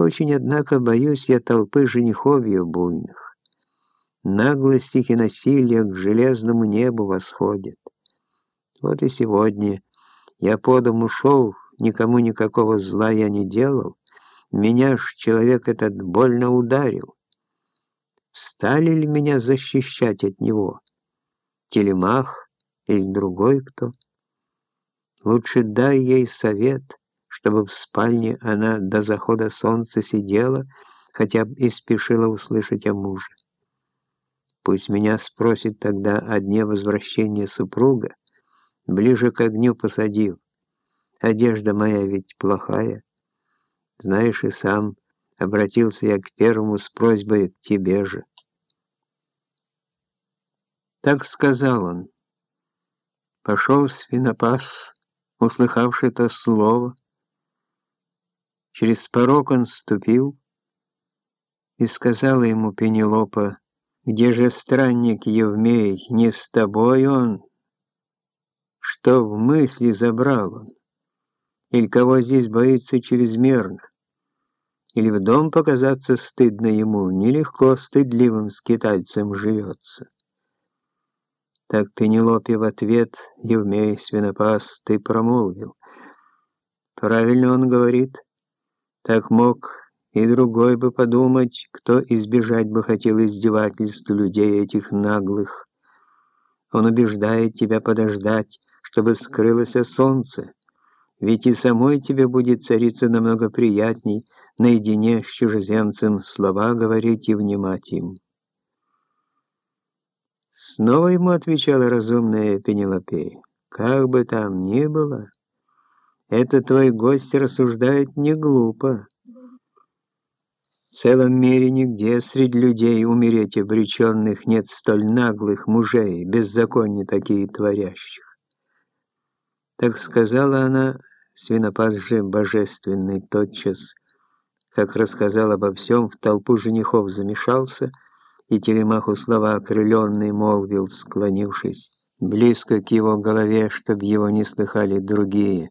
Очень, однако, боюсь я толпы женихов буйных. Наглость и насилие к железному небу восходят. Вот и сегодня я по дому шел, никому никакого зла я не делал, меня ж человек этот больно ударил. Стали ли меня защищать от него? Телемах или другой кто? Лучше дай ей совет, чтобы в спальне она до захода солнца сидела, хотя бы и спешила услышать о муже. Пусть меня спросит тогда о дне возвращения супруга, ближе к огню посадив. Одежда моя ведь плохая. Знаешь, и сам обратился я к первому с просьбой к тебе же. Так сказал он. Пошел свинопас, услыхавший то слово. Через порог он ступил, и сказала ему Пенелопа, «Где же странник Евмей, не с тобой он? Что в мысли забрал он? Или кого здесь боится чрезмерно? Или в дом показаться стыдно ему, нелегко стыдливым скитальцем живется?» Так Пенелопе в ответ, Евмей, свинопас, ты промолвил. Правильно он говорит. Так мог и другой бы подумать, кто избежать бы хотел издевательств людей этих наглых. Он убеждает тебя подождать, чтобы скрылось солнце, ведь и самой тебе будет цариться намного приятней наедине с чужеземцем слова говорить и внимать им. Снова ему отвечала разумная Пенелопея. «Как бы там ни было, этот твой гость рассуждает не глупо. В целом мире нигде среди людей умереть обреченных нет столь наглых мужей, беззаконие такие творящих. Так сказала она, свинопас же божественный тотчас, как рассказал обо всем, в толпу женихов замешался — и Телемаху слова окрыленный молвил, склонившись, близко к его голове, чтоб его не слыхали другие.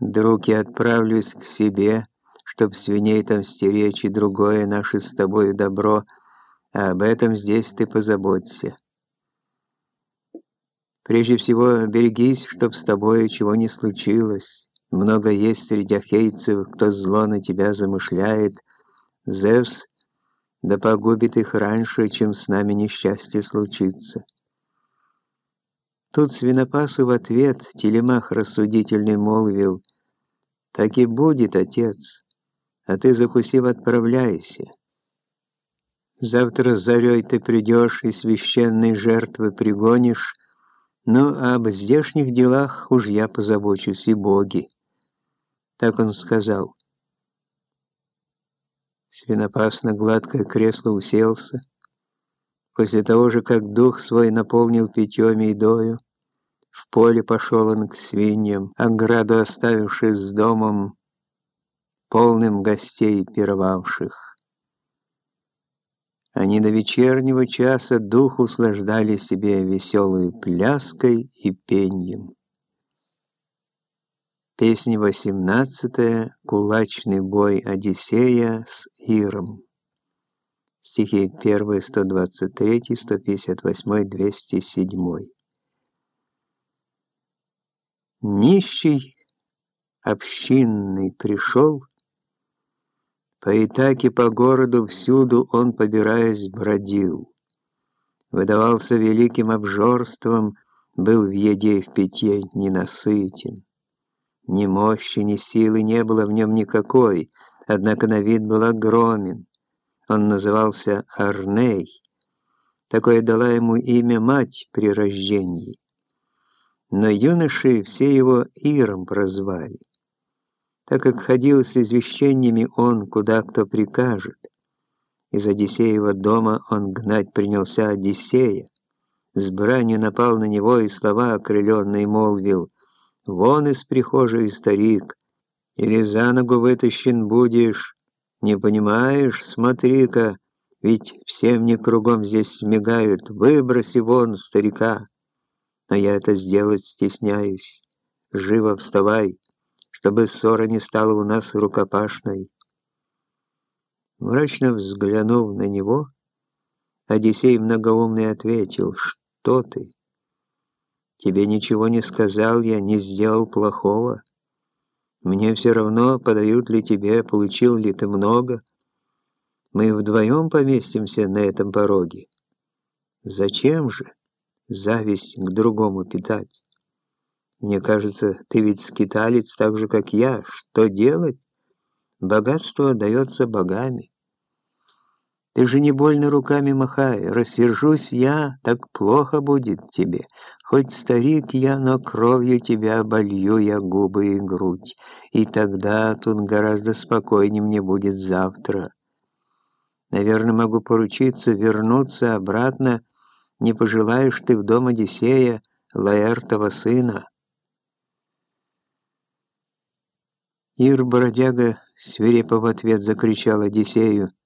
«Друг, я отправлюсь к себе, чтоб свиней там стеречь, и другое наше с тобою добро, а об этом здесь ты позаботься. Прежде всего, берегись, чтоб с тобой чего не случилось. Много есть среди ахейцев, кто зло на тебя замышляет. Зевс да погубит их раньше, чем с нами несчастье случится. Тут свинопасу в ответ телемах рассудительный молвил, «Так и будет, отец, а ты, закусив, отправляйся. Завтра зарей ты придешь и священной жертвы пригонишь, ну, а об здешних делах уж я позабочусь, и боги». Так он сказал. Свинопас на гладкое кресло уселся. После того же, как дух свой наполнил питьем и дою, в поле пошел он к свиньям, ограду оставившись с домом, полным гостей пировавших. Они до вечернего часа дух услаждали себе веселой пляской и пеньем. Песня 18. Кулачный бой Одиссея с Иром. Стихи 1, 123, 158, 207. Нищий общинный пришел, по Итаке по городу всюду он, побираясь, бродил. Выдавался великим обжорством, был в еде и в питье ненасытен. Ни мощи, ни силы не было в нем никакой, однако на вид был огромен. Он назывался Арней. Такое дала ему имя мать при рождении. Но юноши все его Иром прозвали, так как ходил с извещениями он, куда кто прикажет. Из Одиссеева дома он гнать принялся Одиссея. С бранью напал на него и слова окрыленные молвил — Вон из прихожей старик, или за ногу вытащен будешь. Не понимаешь? Смотри-ка, ведь все мне кругом здесь мигают. Выброси вон старика. Но я это сделать стесняюсь. Живо вставай, чтобы ссора не стала у нас рукопашной. Мрачно взглянув на него, Одиссей многоумный ответил, «Что ты? Тебе ничего не сказал я, не сделал плохого. Мне все равно, подают ли тебе, получил ли ты много. Мы вдвоем поместимся на этом пороге. Зачем же зависть к другому питать? Мне кажется, ты ведь скиталец так же, как я. Что делать? Богатство дается богами. Ты же не больно руками махай. Рассержусь я, так плохо будет тебе. Хоть старик я, но кровью тебя оболью я губы и грудь. И тогда тут гораздо спокойнее мне будет завтра. Наверное, могу поручиться вернуться обратно. Не пожелаешь ты в дом Одиссея, Лаэртова сына. Ир-бродяга свирепо в ответ закричал Одиссею —